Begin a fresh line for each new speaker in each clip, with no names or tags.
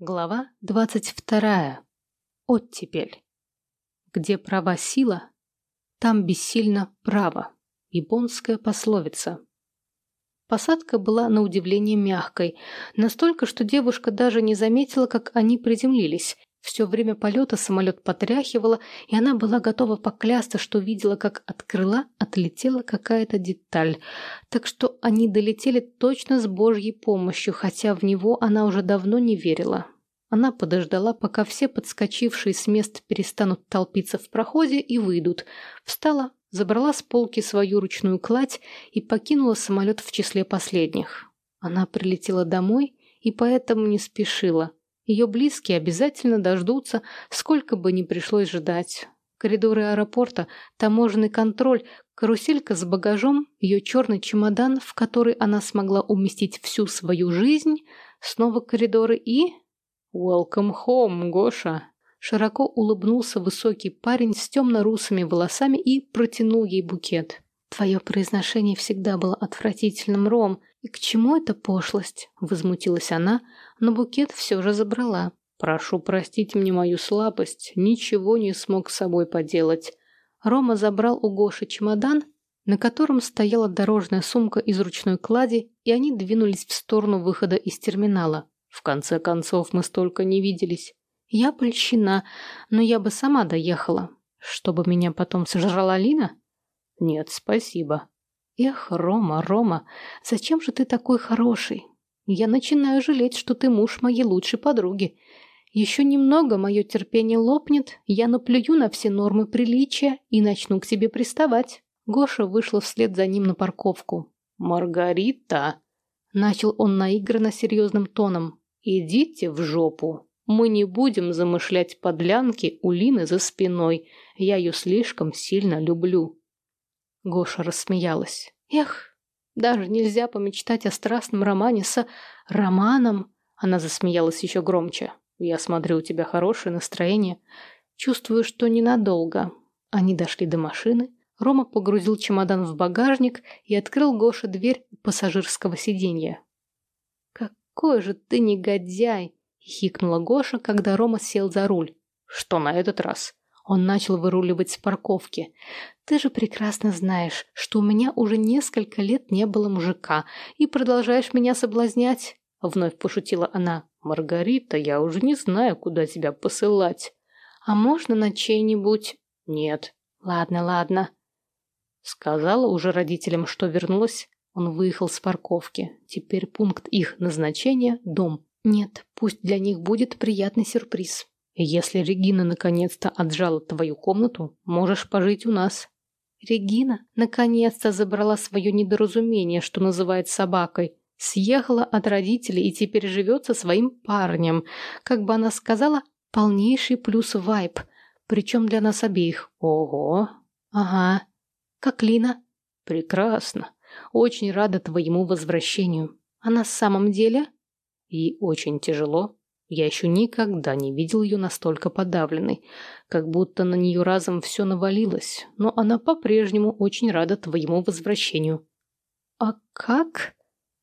Глава двадцать вторая. Оттепель. Где права сила, там бессильно право. Японская пословица. Посадка была на удивление мягкой, настолько, что девушка даже не заметила, как они приземлились. Все время полета самолет потряхивало, и она была готова поклясться, что видела, как от крыла отлетела какая-то деталь. Так что они долетели точно с Божьей помощью, хотя в него она уже давно не верила. Она подождала, пока все подскочившие с мест перестанут толпиться в проходе и выйдут. Встала, забрала с полки свою ручную кладь и покинула самолет в числе последних. Она прилетела домой и поэтому не спешила. Ее близкие обязательно дождутся, сколько бы ни пришлось ждать. Коридоры аэропорта, таможенный контроль, каруселька с багажом, ее черный чемодан, в который она смогла уместить всю свою жизнь, снова коридоры и... «Welcome home, Гоша!» Широко улыбнулся высокий парень с темно-русыми волосами и протянул ей букет. «Твое произношение всегда было отвратительным, Ром. И к чему эта пошлость?» Возмутилась она, но букет все же забрала. «Прошу простить мне мою слабость, ничего не смог с собой поделать». Рома забрал у Гоши чемодан, на котором стояла дорожная сумка из ручной клади, и они двинулись в сторону выхода из терминала. В конце концов, мы столько не виделись. Я польщена, но я бы сама доехала. Чтобы меня потом сожрала Лина? Нет, спасибо. Эх, Рома, Рома, зачем же ты такой хороший? Я начинаю жалеть, что ты муж моей лучшей подруги. Еще немного мое терпение лопнет, я наплюю на все нормы приличия и начну к тебе приставать. Гоша вышла вслед за ним на парковку. «Маргарита!» Начал он наигранно серьезным тоном. «Идите в жопу!» Мы не будем замышлять подлянки у Лины за спиной. Я ее слишком сильно люблю. Гоша рассмеялась. Эх, даже нельзя помечтать о страстном романе с... Романом. Она засмеялась еще громче. Я смотрю, у тебя хорошее настроение. Чувствую, что ненадолго. Они дошли до машины. Рома погрузил чемодан в багажник и открыл Гоше дверь пассажирского сиденья. «Какой же ты негодяй!» хихикнула Гоша, когда Рома сел за руль. Что на этот раз? Он начал выруливать с парковки. «Ты же прекрасно знаешь, что у меня уже несколько лет не было мужика, и продолжаешь меня соблазнять?» Вновь пошутила она. «Маргарита, я уже не знаю, куда тебя посылать. А можно на чей-нибудь?» «Нет». «Ладно, ладно». Сказала уже родителям, что вернулась. Он выехал с парковки. Теперь пункт их назначения – дом. Нет, пусть для них будет приятный сюрприз. Если Регина наконец-то отжала твою комнату, можешь пожить у нас. Регина наконец-то забрала свое недоразумение, что называет собакой. Съехала от родителей и теперь живет со своим парнем. Как бы она сказала, полнейший плюс вайб. Причем для нас обеих. Ого. Ага. Как Лина? Прекрасно. Очень рада твоему возвращению. А на самом деле и очень тяжело. Я еще никогда не видел ее настолько подавленной, как будто на нее разом все навалилось, но она по-прежнему очень рада твоему возвращению. А как?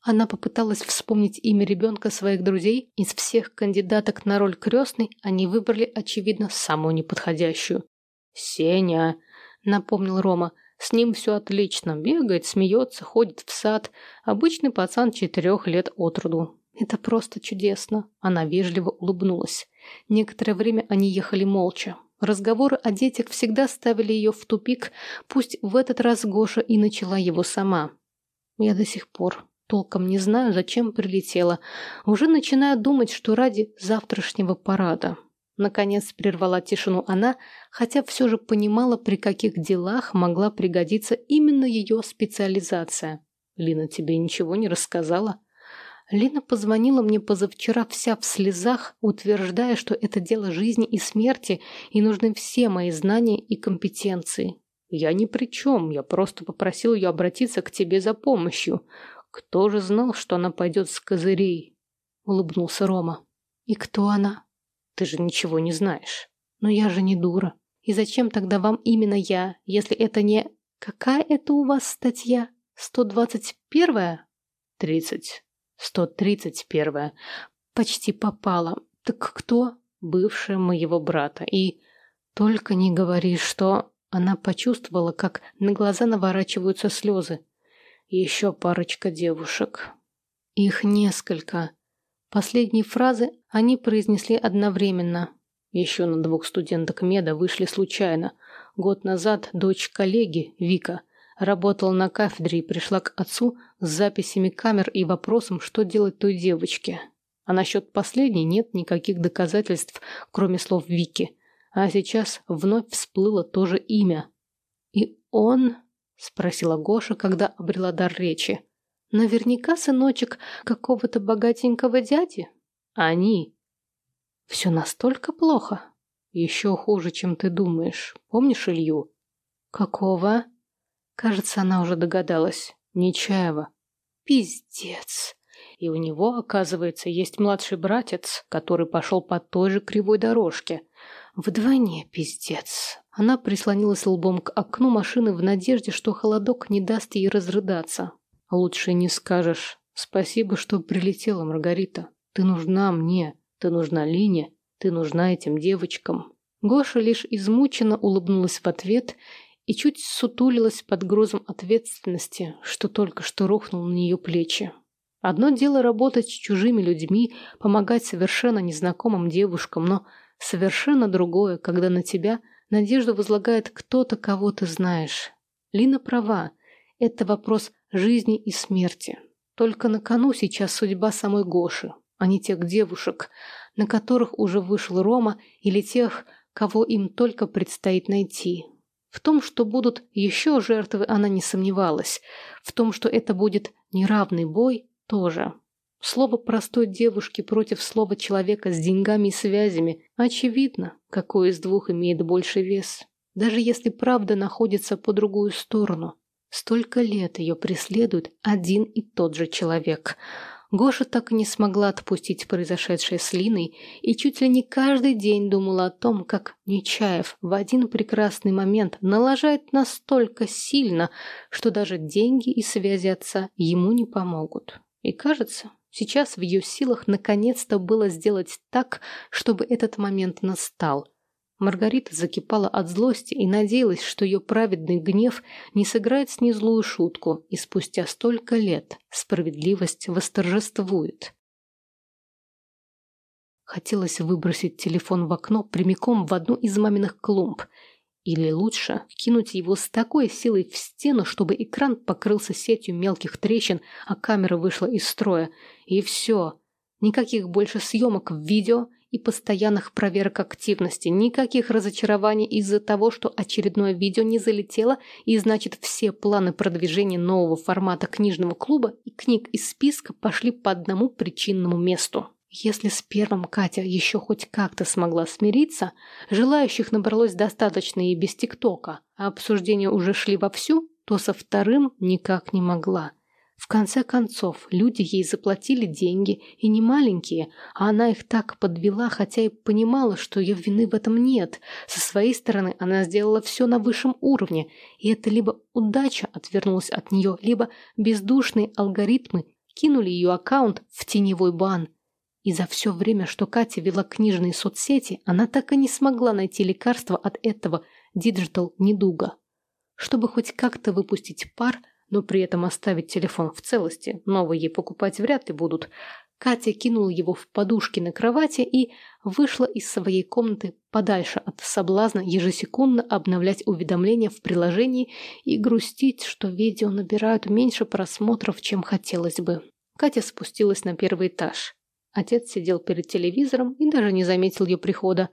Она попыталась вспомнить имя ребенка своих друзей. Из всех кандидаток на роль крестной они выбрали, очевидно, самую неподходящую. «Сеня», — напомнил Рома, — «с ним все отлично. Бегает, смеется, ходит в сад. Обычный пацан четырех лет от роду. «Это просто чудесно!» Она вежливо улыбнулась. Некоторое время они ехали молча. Разговоры о детях всегда ставили ее в тупик, пусть в этот раз Гоша и начала его сама. Я до сих пор толком не знаю, зачем прилетела. Уже начинаю думать, что ради завтрашнего парада. Наконец прервала тишину она, хотя все же понимала, при каких делах могла пригодиться именно ее специализация. «Лина тебе ничего не рассказала?» Лина позвонила мне позавчера вся в слезах, утверждая, что это дело жизни и смерти, и нужны все мои знания и компетенции. Я ни при чем, я просто попросил ее обратиться к тебе за помощью. Кто же знал, что она пойдет с козырей? Улыбнулся Рома. И кто она? Ты же ничего не знаешь. Но я же не дура. И зачем тогда вам именно я, если это не... Какая это у вас статья? 121-я? Тридцать. Сто тридцать первая. Почти попала. Так кто? Бывшая моего брата. И только не говори, что... Она почувствовала, как на глаза наворачиваются слезы. Еще парочка девушек. Их несколько. Последние фразы они произнесли одновременно. Еще на двух студенток меда вышли случайно. Год назад дочь коллеги, Вика, работала на кафедре и пришла к отцу с записями камер и вопросом, что делать той девочке. А насчет последней нет никаких доказательств, кроме слов Вики. А сейчас вновь всплыло то же имя. «И он?» – спросила Гоша, когда обрела дар речи. «Наверняка сыночек какого-то богатенького дяди? Они?» «Все настолько плохо?» «Еще хуже, чем ты думаешь. Помнишь Илью?» «Какого?» Кажется, она уже догадалась. «Нечаева». «Пиздец!» И у него, оказывается, есть младший братец, который пошел по той же кривой дорожке. Вдвойне пиздец. Она прислонилась лбом к окну машины в надежде, что холодок не даст ей разрыдаться. Лучше не скажешь. Спасибо, что прилетела, Маргарита. Ты нужна мне. Ты нужна Лине. Ты нужна этим девочкам. Гоша лишь измученно улыбнулась в ответ и чуть сутулилась под грузом ответственности, что только что рухнул на нее плечи. Одно дело работать с чужими людьми, помогать совершенно незнакомым девушкам, но совершенно другое, когда на тебя надежду возлагает кто-то, кого ты знаешь. Лина права. Это вопрос жизни и смерти. Только на кону сейчас судьба самой Гоши, а не тех девушек, на которых уже вышел Рома, или тех, кого им только предстоит найти. В том, что будут еще жертвы, она не сомневалась. В том, что это будет неравный бой, тоже. Слово простой девушки против слова человека с деньгами и связями. Очевидно, какой из двух имеет больше вес. Даже если правда находится по другую сторону. Столько лет ее преследует один и тот же человек. Гоша так и не смогла отпустить произошедшее с Линой и чуть ли не каждый день думала о том, как Нечаев в один прекрасный момент налажает настолько сильно, что даже деньги и связи отца ему не помогут. И кажется, сейчас в ее силах наконец-то было сделать так, чтобы этот момент настал. Маргарита закипала от злости и надеялась, что ее праведный гнев не сыграет с ней злую шутку, и спустя столько лет справедливость восторжествует. Хотелось выбросить телефон в окно прямиком в одну из маминых клумб – или лучше кинуть его с такой силой в стену, чтобы экран покрылся сетью мелких трещин, а камера вышла из строя. И все. Никаких больше съемок в видео и постоянных проверок активности. Никаких разочарований из-за того, что очередное видео не залетело, и значит все планы продвижения нового формата книжного клуба и книг из списка пошли по одному причинному месту. Если с первым Катя еще хоть как-то смогла смириться, желающих набралось достаточно и без ТикТока, а обсуждения уже шли вовсю, то со вторым никак не могла. В конце концов, люди ей заплатили деньги, и не маленькие, а она их так подвела, хотя и понимала, что ее вины в этом нет. Со своей стороны она сделала все на высшем уровне, и это либо удача отвернулась от нее, либо бездушные алгоритмы кинули ее аккаунт в теневой бан – и за все время, что Катя вела книжные соцсети, она так и не смогла найти лекарство от этого диджитал-недуга. Чтобы хоть как-то выпустить пар, но при этом оставить телефон в целости, новый ей покупать вряд ли будут, Катя кинула его в подушки на кровати и вышла из своей комнаты подальше от соблазна ежесекундно обновлять уведомления в приложении и грустить, что видео набирают меньше просмотров, чем хотелось бы. Катя спустилась на первый этаж. Отец сидел перед телевизором и даже не заметил ее прихода.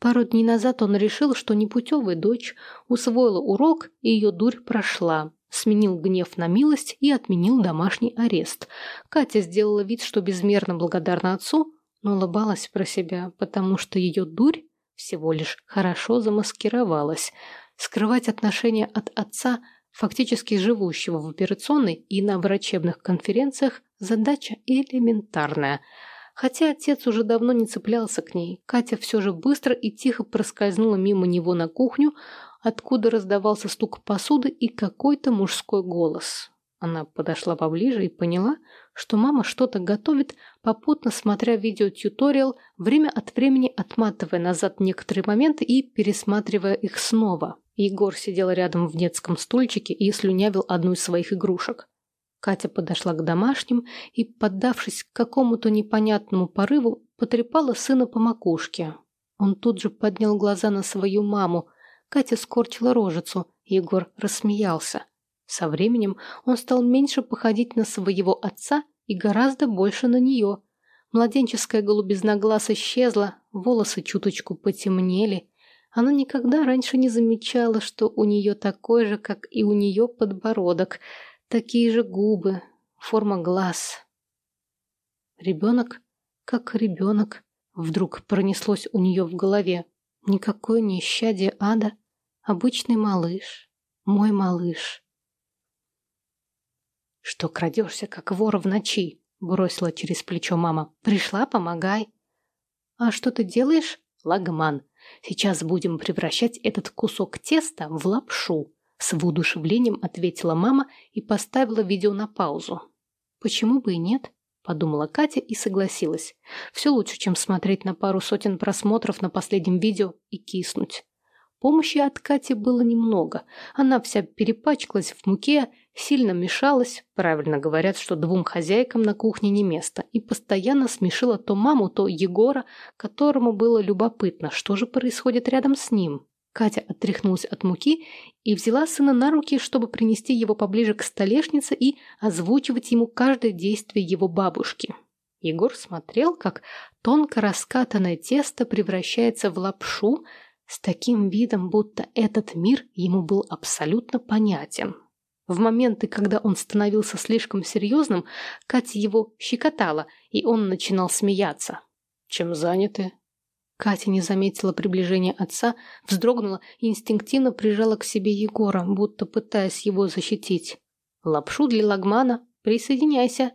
Пару дней назад он решил, что непутевая дочь усвоила урок, и ее дурь прошла. Сменил гнев на милость и отменил домашний арест. Катя сделала вид, что безмерно благодарна отцу, но улыбалась про себя, потому что ее дурь всего лишь хорошо замаскировалась. Скрывать отношения от отца, фактически живущего в операционной и на врачебных конференциях, задача элементарная – Хотя отец уже давно не цеплялся к ней, Катя все же быстро и тихо проскользнула мимо него на кухню, откуда раздавался стук посуды и какой-то мужской голос. Она подошла поближе и поняла, что мама что-то готовит, попутно смотря видеотьюториал, время от времени отматывая назад некоторые моменты и пересматривая их снова. Егор сидел рядом в детском стульчике и слюнявил одну из своих игрушек. Катя подошла к домашним и, поддавшись какому-то непонятному порыву, потрепала сына по макушке. Он тут же поднял глаза на свою маму. Катя скорчила рожицу. Егор рассмеялся. Со временем он стал меньше походить на своего отца и гораздо больше на нее. Младенческая голубизна глаз исчезла, волосы чуточку потемнели. Она никогда раньше не замечала, что у нее такой же, как и у нее подбородок, такие же губы, форма глаз. Ребенок как ребенок, вдруг пронеслось у нее в голове. Никакое не исчадие ада, обычный малыш, мой малыш. «Что крадешься, как вор в ночи?» — бросила через плечо мама. «Пришла, помогай». «А что ты делаешь?» «Лагман. Сейчас будем превращать этот кусок теста в лапшу», — с воодушевлением ответила мама и поставила видео на паузу. «Почему бы и нет?» — подумала Катя и согласилась. «Все лучше, чем смотреть на пару сотен просмотров на последнем видео и киснуть». Помощи от Кати было немного. Она вся перепачкалась в муке, сильно мешалась, правильно говорят, что двум хозяйкам на кухне не место, и постоянно смешила то маму, то Егора, которому было любопытно, что же происходит рядом с ним. Катя отряхнулась от муки и взяла сына на руки, чтобы принести его поближе к столешнице и озвучивать ему каждое действие его бабушки. Егор смотрел, как тонко раскатанное тесто превращается в лапшу, с таким видом, будто этот мир ему был абсолютно понятен. В моменты, когда он становился слишком серьезным, Катя его щекотала, и он начинал смеяться. «Чем заняты?» Катя не заметила приближения отца, вздрогнула и инстинктивно прижала к себе Егора, будто пытаясь его защитить. «Лапшу для лагмана. Присоединяйся».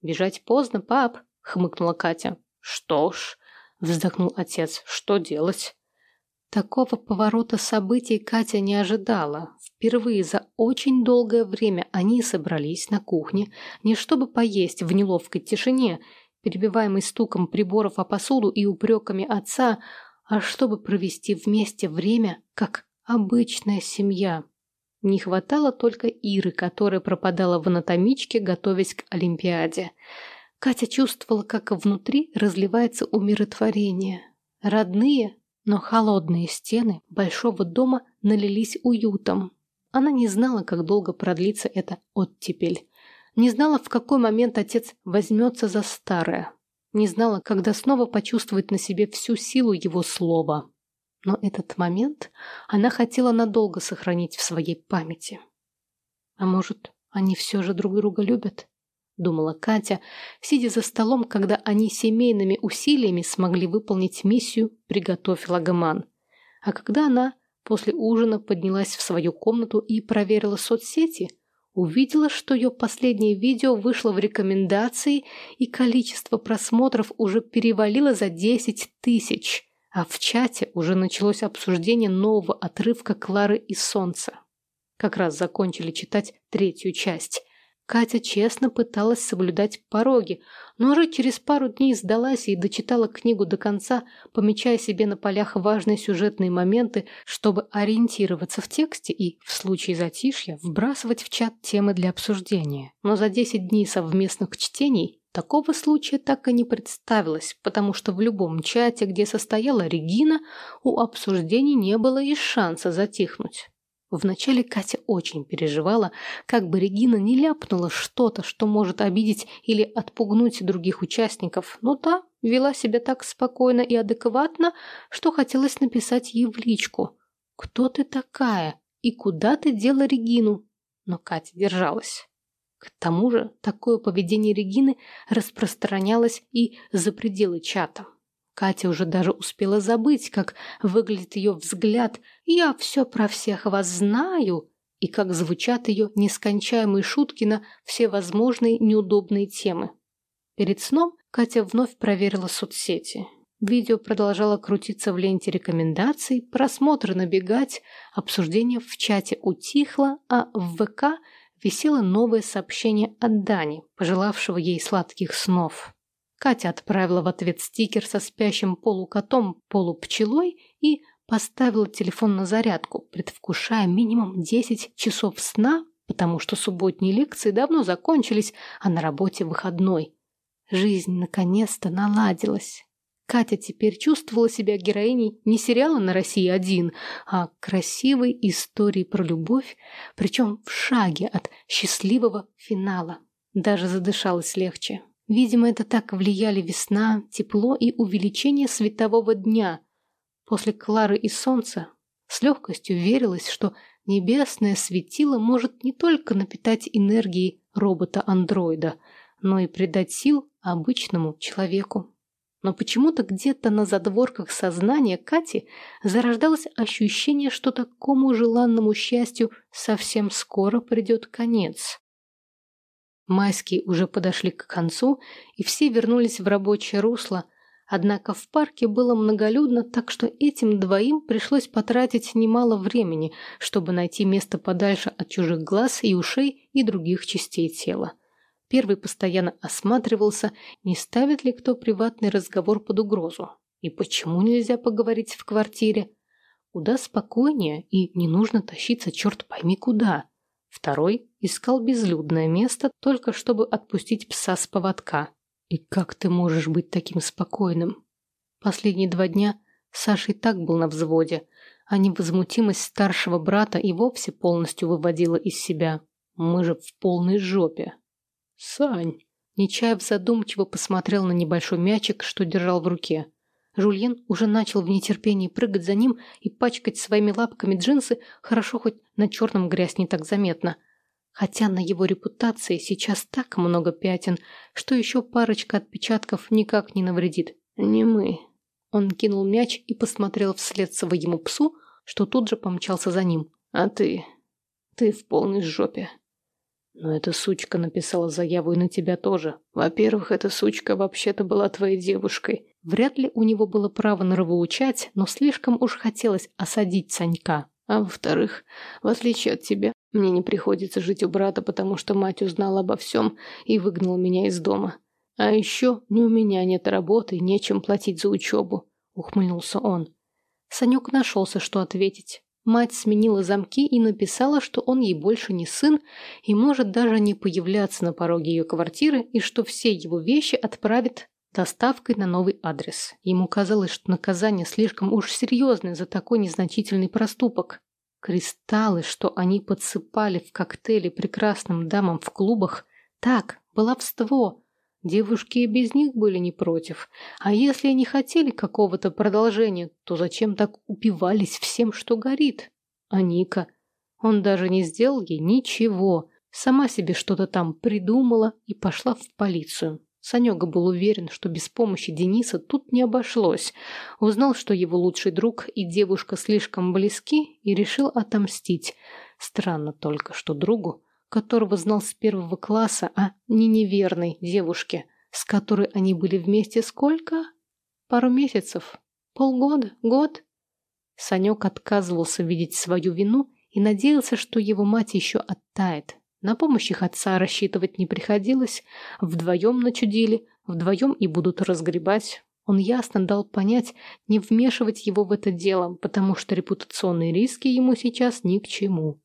«Бежать поздно, пап», — хмыкнула Катя. «Что ж», — вздохнул отец, — «что делать?» Такого поворота событий Катя не ожидала. Впервые за очень долгое время они собрались на кухне, не чтобы поесть в неловкой тишине, перебиваемой стуком приборов о посуду и упреками отца, а чтобы провести вместе время, как обычная семья. Не хватало только Иры, которая пропадала в анатомичке, готовясь к Олимпиаде. Катя чувствовала, как внутри разливается умиротворение. Родные, но холодные стены большого дома налились уютом. Она не знала, как долго продлится эта оттепель. Не знала, в какой момент отец возьмется за старое. Не знала, когда снова почувствует на себе всю силу его слова. Но этот момент она хотела надолго сохранить в своей памяти. А может, они все же друг друга любят? Думала Катя, сидя за столом, когда они семейными усилиями смогли выполнить миссию «Приготовь лагоман». А когда она после ужина поднялась в свою комнату и проверила соцсети, увидела, что ее последнее видео вышло в рекомендации и количество просмотров уже перевалило за 10 тысяч, а в чате уже началось обсуждение нового отрывка Клары и Солнца. Как раз закончили читать третью часть. Катя честно пыталась соблюдать пороги, но уже через пару дней сдалась и дочитала книгу до конца, помечая себе на полях важные сюжетные моменты, чтобы ориентироваться в тексте и, в случае затишья, вбрасывать в чат темы для обсуждения. Но за 10 дней совместных чтений такого случая так и не представилось, потому что в любом чате, где состояла Регина, у обсуждений не было и шанса затихнуть. Вначале Катя очень переживала, как бы Регина не ляпнула что-то, что может обидеть или отпугнуть других участников, но та вела себя так спокойно и адекватно, что хотелось написать ей в личку. «Кто ты такая? И куда ты дела Регину?» Но Катя держалась. К тому же такое поведение Регины распространялось и за пределы чата. Катя уже даже успела забыть, как выглядит ее взгляд «Я все про всех вас знаю» и как звучат ее нескончаемые шутки на все возможные неудобные темы. Перед сном Катя вновь проверила соцсети. Видео продолжало крутиться в ленте рекомендаций, просмотры набегать, обсуждение в чате утихло, а в ВК висело новое сообщение от Дани, пожелавшего ей сладких снов. Катя отправила в ответ стикер со спящим полукотом, полупчелой и поставила телефон на зарядку, предвкушая минимум 10 часов сна, потому что субботние лекции давно закончились, а на работе выходной. Жизнь наконец-то наладилась. Катя теперь чувствовала себя героиней не сериала на России-1, а красивой истории про любовь, причем в шаге от счастливого финала. Даже задышалось легче. Видимо, это так влияли весна, тепло и увеличение светового дня. После Клары и Солнца с легкостью верилось, что небесное светило может не только напитать энергией робота-андроида, но и придать сил обычному человеку. Но почему-то где-то на задворках сознания Кати зарождалось ощущение, что такому желанному счастью совсем скоро придет конец. Майские уже подошли к концу, и все вернулись в рабочее русло, однако в парке было многолюдно, так что этим двоим пришлось потратить немало времени, чтобы найти место подальше от чужих глаз и ушей и других частей тела. Первый постоянно осматривался, не ставит ли кто приватный разговор под угрозу. И почему нельзя поговорить в квартире? Куда спокойнее и не нужно тащиться черт пойми куда. Второй искал безлюдное место, только чтобы отпустить пса с поводка. И как ты можешь быть таким спокойным? Последние два дня Саша и так был на взводе, а невозмутимость старшего брата и вовсе полностью выводила из себя. Мы же в полной жопе. «Сань!» Нечаев задумчиво посмотрел на небольшой мячик, что держал в руке. Жульен уже начал в нетерпении прыгать за ним и пачкать своими лапками джинсы, хорошо хоть на черном грязь не так заметно. Хотя на его репутации сейчас так много пятен, что еще парочка отпечатков никак не навредит. «Не мы». Он кинул мяч и посмотрел вслед своему псу, что тут же помчался за ним. «А ты? Ты в полной жопе». Но эта сучка написала заяву и на тебя тоже. Во-первых, эта сучка вообще-то была твоей девушкой. Вряд ли у него было право нравоучать, но слишком уж хотелось осадить Санька. А во-вторых, в отличие от тебя, мне не приходится жить у брата, потому что мать узнала обо всем и выгнала меня из дома. А еще ни у меня нет работы, нечем платить за учебу», — ухмыльнулся он. Санек нашелся, что ответить. Мать сменила замки и написала, что он ей больше не сын и может даже не появляться на пороге ее квартиры и что все его вещи отправит доставкой на новый адрес. Ему казалось, что наказание слишком уж серьезное за такой незначительный проступок. Кристаллы, что они подсыпали в коктейли прекрасным дамам в клубах, так, баловство. Девушки и без них были не против. А если они хотели какого-то продолжения, то зачем так упивались всем, что горит? А Ника? Он даже не сделал ей ничего. Сама себе что-то там придумала и пошла в полицию. Санега был уверен, что без помощи Дениса тут не обошлось. Узнал, что его лучший друг и девушка слишком близки, и решил отомстить. Странно только, что другу которого знал с первого класса, а не неверной девушке, с которой они были вместе сколько? Пару месяцев? Полгода? Год? Санек отказывался видеть свою вину и надеялся, что его мать еще оттает. На помощь их отца рассчитывать не приходилось. Вдвоем начудили, вдвоем и будут разгребать. Он ясно дал понять не вмешивать его в это дело, потому что репутационные риски ему сейчас ни к чему.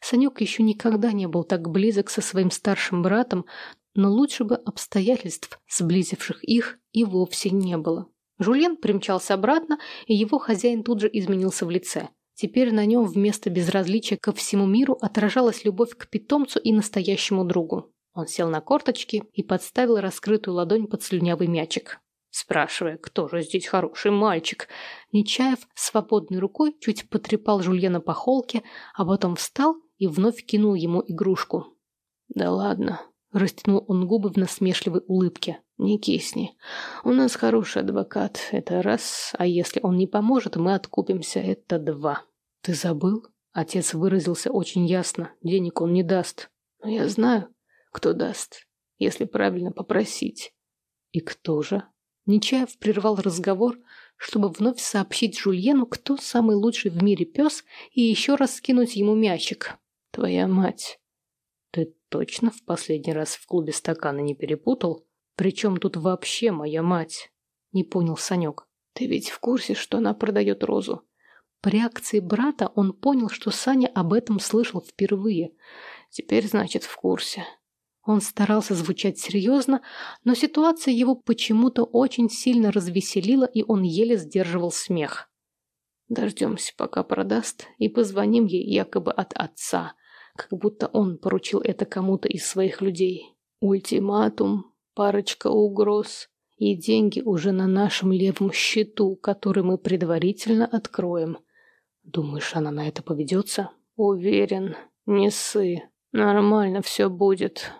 Санек еще никогда не был так близок со своим старшим братом, но лучше бы обстоятельств, сблизивших их, и вовсе не было. Жульен примчался обратно, и его хозяин тут же изменился в лице. Теперь на нем вместо безразличия ко всему миру отражалась любовь к питомцу и настоящему другу. Он сел на корточки и подставил раскрытую ладонь под слюнявый мячик. Спрашивая, кто же здесь хороший мальчик, Нечаев свободной рукой чуть потрепал Жульена по холке, а потом встал и вновь кинул ему игрушку. «Да ладно», — растянул он губы в насмешливой улыбке. «Не кисни. У нас хороший адвокат, это раз, а если он не поможет, мы откупимся, это два». «Ты забыл?» Отец выразился очень ясно. Денег он не даст. «Но я знаю, кто даст, если правильно попросить». «И кто же?» Нечаев прервал разговор, чтобы вновь сообщить Жульену, кто самый лучший в мире пес, и еще раз скинуть ему мячик. Твоя мать. Ты точно в последний раз в клубе стаканы не перепутал? Причем тут вообще моя мать? Не понял Санек. Ты ведь в курсе, что она продает розу? По реакции брата он понял, что Саня об этом слышал впервые. Теперь, значит, в курсе. Он старался звучать серьезно, но ситуация его почему-то очень сильно развеселила, и он еле сдерживал смех. Дождемся, пока продаст, и позвоним ей якобы от отца, как будто он поручил это кому-то из своих людей. Ультиматум, парочка угроз, и деньги уже на нашем левом счету, который мы предварительно откроем. Думаешь, она на это поведется? Уверен, не ссы. Нормально все будет.